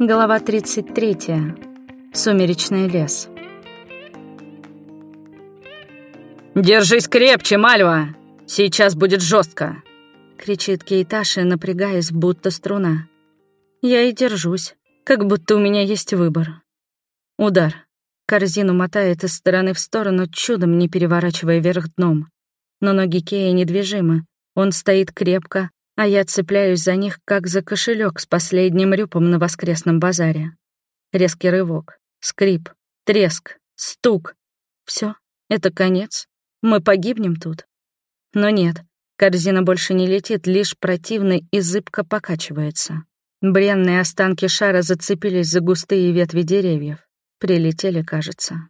Глава 33. Сумеречный лес. «Держись крепче, Мальва! Сейчас будет жестко! кричит Кейташи, напрягаясь, будто струна. Я и держусь, как будто у меня есть выбор. Удар. Корзину мотает из стороны в сторону, чудом не переворачивая вверх дном. Но ноги Кея недвижимы. Он стоит крепко, а я цепляюсь за них, как за кошелек с последним рюпом на воскресном базаре. Резкий рывок, скрип, треск, стук. Все, это конец. Мы погибнем тут. Но нет, корзина больше не летит, лишь противно и зыбко покачивается. Бренные останки шара зацепились за густые ветви деревьев. Прилетели, кажется.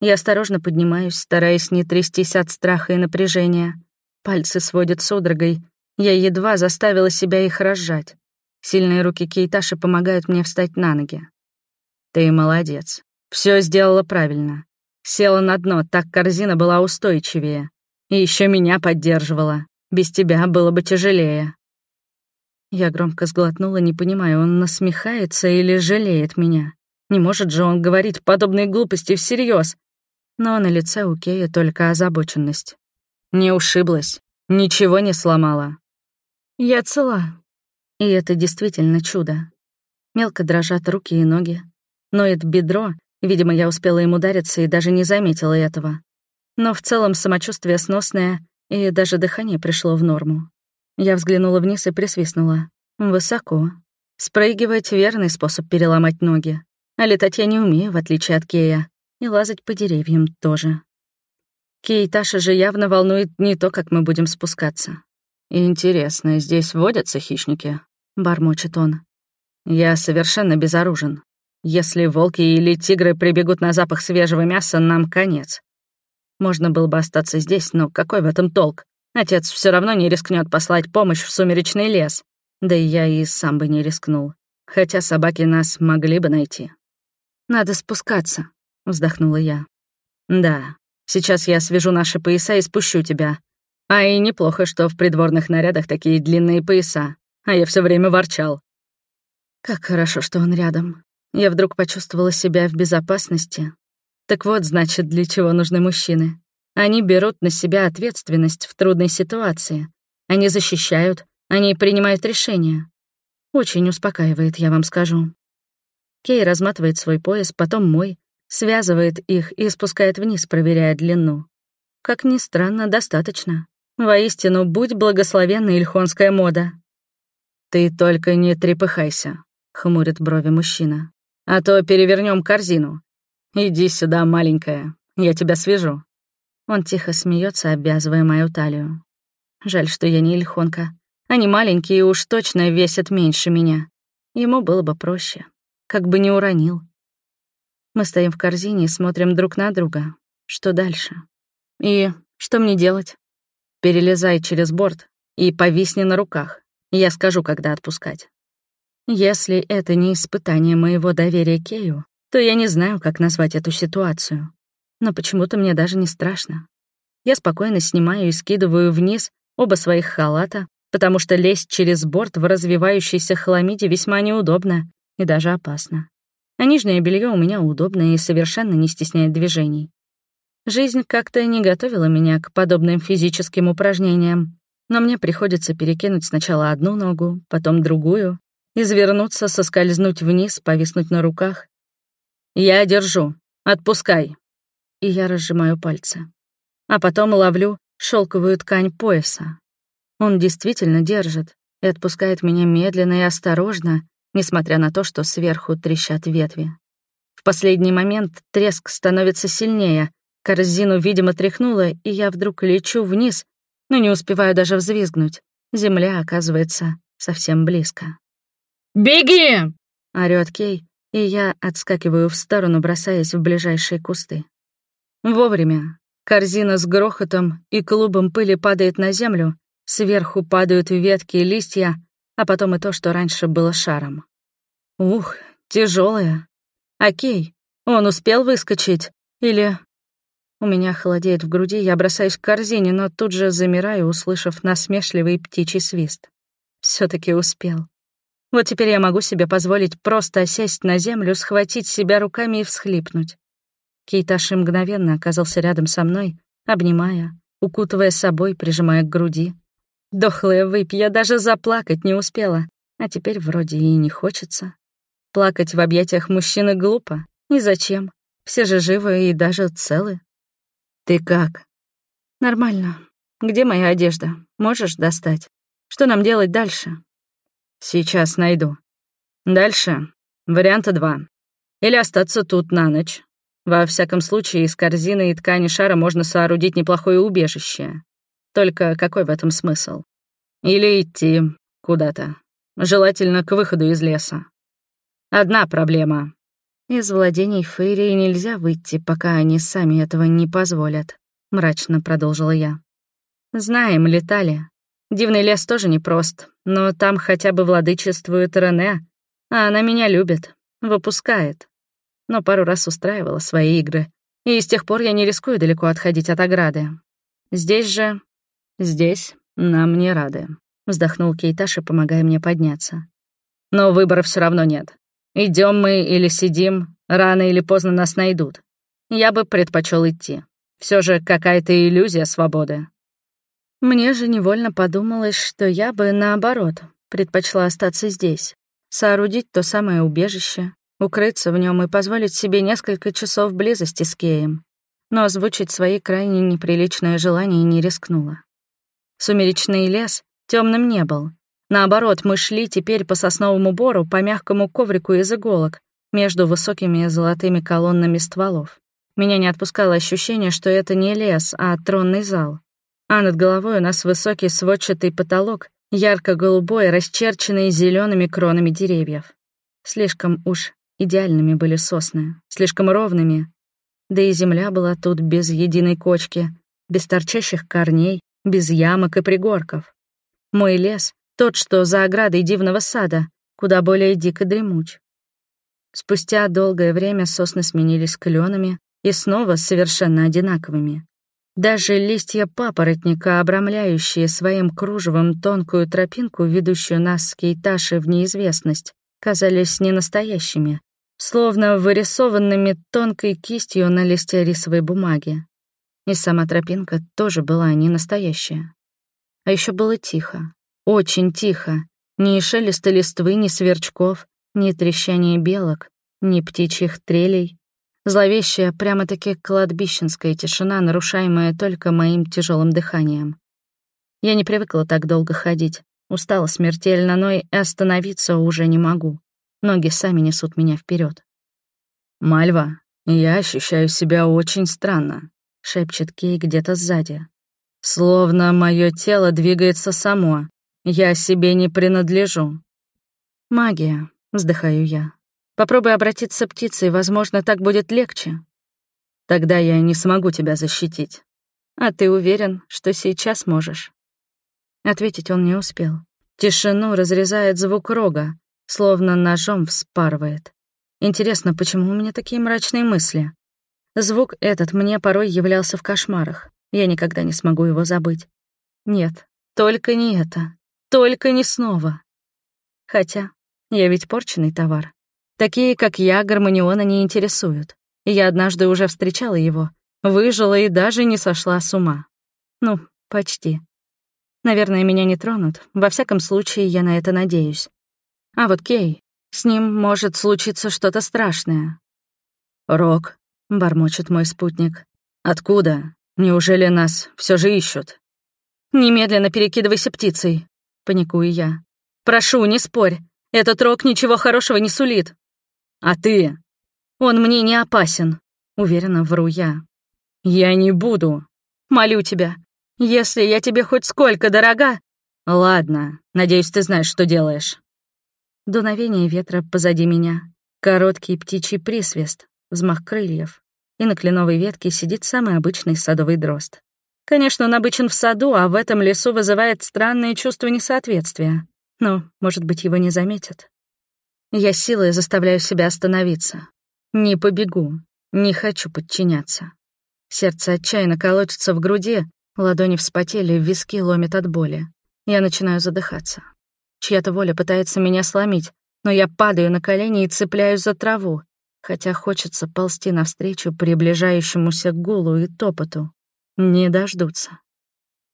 Я осторожно поднимаюсь, стараясь не трястись от страха и напряжения. Пальцы сводят судорогой, я едва заставила себя их разжать. Сильные руки Кейташи помогают мне встать на ноги. Ты молодец. Все сделала правильно. Села на дно, так корзина была устойчивее. И еще меня поддерживала. Без тебя было бы тяжелее. Я громко сглотнула, не понимая, он насмехается или жалеет меня. Не может же он говорить подобные глупости всерьез. Но на лице у Кея только озабоченность. Не ушиблась, ничего не сломала. Я цела. И это действительно чудо. Мелко дрожат руки и ноги. Ноет бедро, видимо, я успела им удариться и даже не заметила этого. Но в целом самочувствие сносное, и даже дыхание пришло в норму. Я взглянула вниз и присвистнула. Высоко. Спрыгивать — верный способ переломать ноги. А летать я не умею, в отличие от Кея. И лазать по деревьям тоже. Кей Таша же явно волнует не то, как мы будем спускаться. «Интересно, здесь водятся хищники?» — бормочет он. «Я совершенно безоружен. Если волки или тигры прибегут на запах свежего мяса, нам конец. Можно было бы остаться здесь, но какой в этом толк? Отец все равно не рискнет послать помощь в сумеречный лес. Да и я и сам бы не рискнул. Хотя собаки нас могли бы найти. «Надо спускаться», — вздохнула я. «Да, сейчас я свяжу наши пояса и спущу тебя, а и неплохо, что в придворных нарядах такие длинные пояса, а я все время ворчал. Как хорошо, что он рядом. Я вдруг почувствовала себя в безопасности. Так вот, значит, для чего нужны мужчины. Они берут на себя ответственность в трудной ситуации. Они защищают, они принимают решения. Очень успокаивает, я вам скажу. Кей разматывает свой пояс, потом мой, связывает их и спускает вниз, проверяя длину. Как ни странно, достаточно. Воистину, будь благословенна ильхонская мода. «Ты только не трепыхайся», — хмурит брови мужчина. «А то перевернем корзину. Иди сюда, маленькая, я тебя свяжу». Он тихо смеется, обвязывая мою талию. Жаль, что я не ильхонка. Они маленькие и уж точно весят меньше меня. Ему было бы проще. Как бы не уронил. Мы стоим в корзине и смотрим друг на друга. Что дальше? И что мне делать? Перелезай через борт и повисни на руках. Я скажу, когда отпускать. Если это не испытание моего доверия Кею, то я не знаю, как назвать эту ситуацию. Но почему-то мне даже не страшно. Я спокойно снимаю и скидываю вниз оба своих халата, потому что лезть через борт в развивающейся хламиде весьма неудобно и даже опасно. А нижнее белье у меня удобное и совершенно не стесняет движений. Жизнь как-то не готовила меня к подобным физическим упражнениям, но мне приходится перекинуть сначала одну ногу, потом другую, извернуться, соскользнуть вниз, повиснуть на руках. «Я держу. Отпускай!» И я разжимаю пальцы. А потом ловлю шелковую ткань пояса. Он действительно держит и отпускает меня медленно и осторожно, несмотря на то, что сверху трещат ветви. В последний момент треск становится сильнее, Корзину, видимо, тряхнуло, и я вдруг лечу вниз, но не успеваю даже взвизгнуть. Земля, оказывается, совсем близко. «Беги!» — орёт Кей, и я отскакиваю в сторону, бросаясь в ближайшие кусты. Вовремя. Корзина с грохотом и клубом пыли падает на землю, сверху падают ветки и листья, а потом и то, что раньше было шаром. Ух, тяжелая. Окей, он успел выскочить? Или у меня холодеет в груди, я бросаюсь к корзине, но тут же замираю, услышав насмешливый птичий свист. все таки успел. Вот теперь я могу себе позволить просто сесть на землю, схватить себя руками и всхлипнуть. Кейташи мгновенно оказался рядом со мной, обнимая, укутывая собой, прижимая к груди. Дохлая выпь, я даже заплакать не успела, а теперь вроде и не хочется. Плакать в объятиях мужчины глупо. И зачем? Все же живы и даже целы. «Ты как?» «Нормально. Где моя одежда? Можешь достать? Что нам делать дальше?» «Сейчас найду. Дальше. Варианта два. Или остаться тут на ночь. Во всяком случае, из корзины и ткани шара можно соорудить неплохое убежище. Только какой в этом смысл? Или идти куда-то. Желательно к выходу из леса. Одна проблема. Из владений Фейри нельзя выйти, пока они сами этого не позволят, мрачно продолжила я. Знаем, летали. Дивный лес тоже непрост, но там хотя бы владычествует Рене, а она меня любит, выпускает но пару раз устраивала свои игры, и с тех пор я не рискую далеко отходить от ограды. Здесь же... Здесь нам не рады, — вздохнул Кейташи, помогая мне подняться. Но выбора все равно нет. Идем мы или сидим, рано или поздно нас найдут. Я бы предпочел идти. Все же какая-то иллюзия свободы. Мне же невольно подумалось, что я бы, наоборот, предпочла остаться здесь, соорудить то самое убежище, укрыться в нем и позволить себе несколько часов близости с Кеем, но озвучить свои крайне неприличные желания не рискнула. Сумеречный лес темным не был. Наоборот, мы шли теперь по сосновому бору по мягкому коврику из иголок между высокими золотыми колоннами стволов. Меня не отпускало ощущение, что это не лес, а тронный зал. А над головой у нас высокий сводчатый потолок, ярко-голубой, расчерченный зелеными кронами деревьев. Слишком уж Идеальными были сосны, слишком ровными. Да и земля была тут без единой кочки, без торчащих корней, без ямок и пригорков. Мой лес — тот, что за оградой дивного сада, куда более дико дремуч. Спустя долгое время сосны сменились кленами и снова совершенно одинаковыми. Даже листья папоротника, обрамляющие своим кружевом тонкую тропинку, ведущую нас с Кейташи в неизвестность, казались ненастоящими, словно вырисованными тонкой кистью на листе рисовой бумаги. И сама тропинка тоже была не настоящая. А еще было тихо, очень тихо. Ни шелеста листвы, ни сверчков, ни трещания белок, ни птичьих трелей. Зловещая, прямо-таки кладбищенская тишина, нарушаемая только моим тяжелым дыханием. Я не привыкла так долго ходить, устала смертельно, но и остановиться уже не могу. Ноги сами несут меня вперед. «Мальва, я ощущаю себя очень странно», — шепчет Кей где-то сзади. «Словно мое тело двигается само. Я себе не принадлежу». «Магия», — вздыхаю я. «Попробуй обратиться птицей, возможно, так будет легче». «Тогда я не смогу тебя защитить». «А ты уверен, что сейчас можешь?» Ответить он не успел. Тишину разрезает звук рога, словно ножом вспарывает. Интересно, почему у меня такие мрачные мысли? Звук этот мне порой являлся в кошмарах. Я никогда не смогу его забыть. Нет, только не это. Только не снова. Хотя, я ведь порченный товар. Такие, как я, гармониона не интересуют. Я однажды уже встречала его, выжила и даже не сошла с ума. Ну, почти. Наверное, меня не тронут. Во всяком случае, я на это надеюсь. А вот Кей, с ним может случиться что-то страшное. «Рок», — бормочет мой спутник. «Откуда? Неужели нас все же ищут?» «Немедленно перекидывайся птицей», — паникую я. «Прошу, не спорь. Этот Рок ничего хорошего не сулит». «А ты?» «Он мне не опасен», — уверенно вру я. «Я не буду». «Молю тебя, если я тебе хоть сколько дорога...» «Ладно, надеюсь, ты знаешь, что делаешь». Дуновение ветра позади меня, короткий птичий присвист, взмах крыльев, и на кленовой ветке сидит самый обычный садовый дрозд. Конечно, он обычен в саду, а в этом лесу вызывает странные чувства несоответствия. Но, может быть, его не заметят. Я силой заставляю себя остановиться. Не побегу, не хочу подчиняться. Сердце отчаянно колотится в груди, ладони вспотели, виски ломит от боли. Я начинаю задыхаться. Чья-то воля пытается меня сломить, но я падаю на колени и цепляюсь за траву, хотя хочется ползти навстречу приближающемуся гулу и топоту. Не дождутся.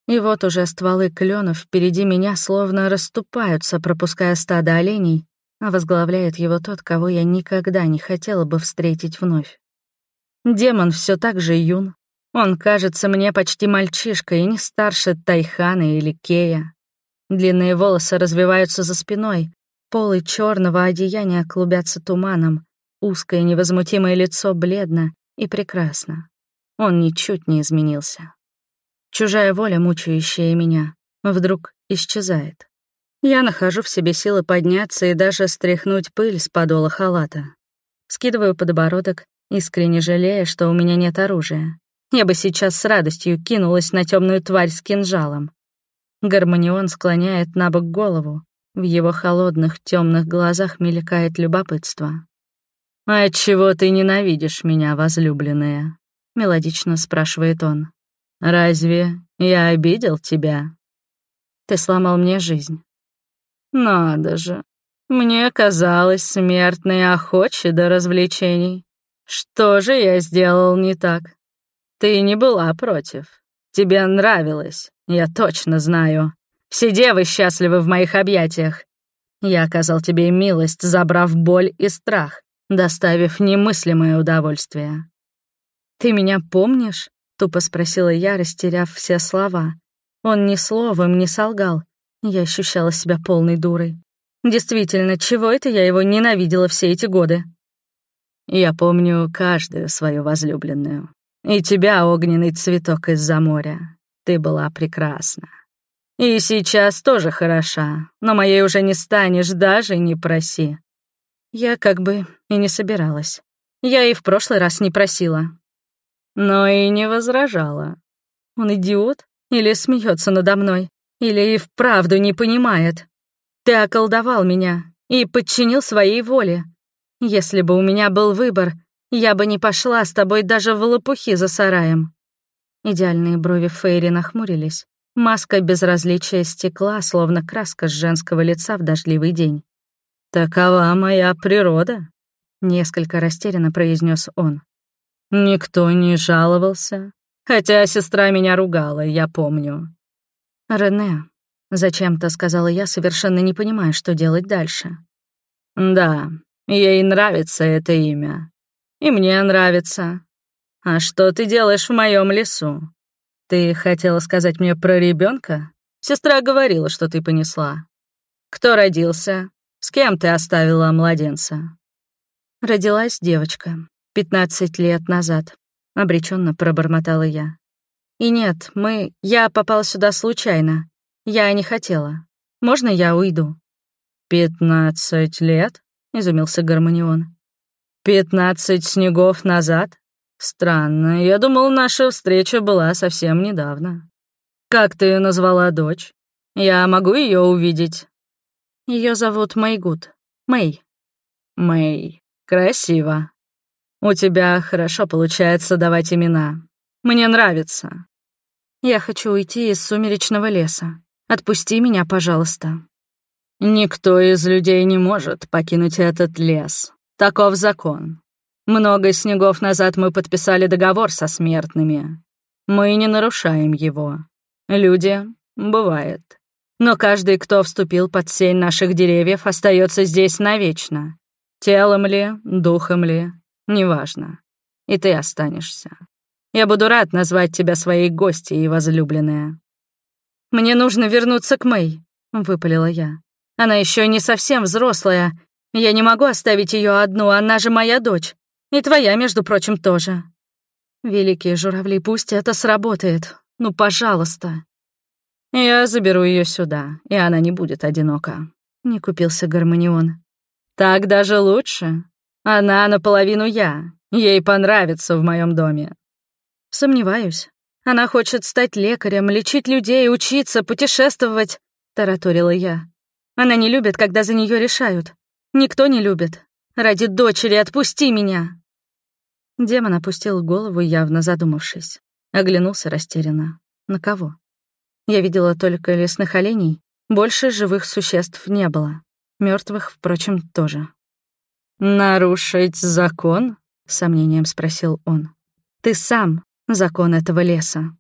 И вот уже стволы кленов впереди меня словно расступаются, пропуская стадо оленей, а возглавляет его тот, кого я никогда не хотела бы встретить вновь. Демон все так же юн. Он кажется мне почти мальчишкой и не старше Тайхана или Кея. Длинные волосы развиваются за спиной, полы черного одеяния клубятся туманом, узкое невозмутимое лицо бледно и прекрасно. Он ничуть не изменился. Чужая воля, мучающая меня, вдруг исчезает. Я нахожу в себе силы подняться и даже стряхнуть пыль с подола халата. Скидываю подбородок, искренне жалея, что у меня нет оружия. Я бы сейчас с радостью кинулась на темную тварь с кинжалом. Гармонион склоняет на бок голову. В его холодных темных глазах мелькает любопытство. «А чего ты ненавидишь меня, возлюбленная?» — мелодично спрашивает он. «Разве я обидел тебя?» «Ты сломал мне жизнь. Надо же. Мне казалось, смертные охочи до развлечений. Что же я сделал не так? Ты не была против. Тебе нравилось, я точно знаю. Все девы счастливы в моих объятиях. Я оказал тебе милость, забрав боль и страх, доставив немыслимое удовольствие. «Ты меня помнишь?» — тупо спросила я, растеряв все слова. Он ни словом не солгал, я ощущала себя полной дурой. Действительно, чего это я его ненавидела все эти годы? Я помню каждую свою возлюбленную. И тебя, огненный цветок из-за моря. Ты была прекрасна. И сейчас тоже хороша, но моей уже не станешь, даже не проси. Я как бы и не собиралась. Я и в прошлый раз не просила. Но и не возражала. Он идиот или смеется надо мной? Или и вправду не понимает. Ты околдовал меня и подчинил своей воле. Если бы у меня был выбор, я бы не пошла с тобой даже в лопухи за сараем». Идеальные брови Фейри нахмурились. Маска безразличия стекла, словно краска с женского лица в дождливый день. «Такова моя природа», — несколько растерянно произнес он. «Никто не жаловался, хотя сестра меня ругала, я помню. «Рене», — зачем-то сказала я, совершенно не понимая, что делать дальше. «Да, ей нравится это имя. И мне нравится. А что ты делаешь в моем лесу? Ты хотела сказать мне про ребенка? Сестра говорила, что ты понесла. Кто родился? С кем ты оставила младенца?» Родилась девочка, пятнадцать лет назад, обреченно пробормотала я. И нет, мы... Я попал сюда случайно. Я не хотела. Можно я уйду?» «Пятнадцать лет?» — изумился Гармонион. «Пятнадцать снегов назад? Странно, я думал, наша встреча была совсем недавно. Как ты назвала дочь? Я могу ее увидеть?» Ее зовут Мэйгуд. Мэй. Мэй. Красиво. У тебя хорошо получается давать имена. Мне нравится. Я хочу уйти из сумеречного леса. Отпусти меня, пожалуйста». «Никто из людей не может покинуть этот лес. Таков закон. Много снегов назад мы подписали договор со смертными. Мы не нарушаем его. Люди — бывает. Но каждый, кто вступил под сень наших деревьев, остается здесь навечно. Телом ли, духом ли, неважно. И ты останешься. Я буду рад назвать тебя своей гостьей, возлюбленная». «Мне нужно вернуться к Мэй», — выпалила я. «Она еще не совсем взрослая. Я не могу оставить ее одну, она же моя дочь. И твоя, между прочим, тоже». «Великие журавли, пусть это сработает. Ну, пожалуйста». «Я заберу ее сюда, и она не будет одинока», — не купился гармонион. «Так даже лучше. Она наполовину я. Ей понравится в моем доме. «Сомневаюсь. Она хочет стать лекарем, лечить людей, учиться, путешествовать», — тараторила я. «Она не любит, когда за нее решают. Никто не любит. Ради дочери отпусти меня!» Демон опустил голову, явно задумавшись. Оглянулся растерянно. На кого? Я видела только лесных оленей, Больше живых существ не было. Мертвых, впрочем, тоже. «Нарушить закон?» — сомнением спросил он. «Ты сам закон этого леса».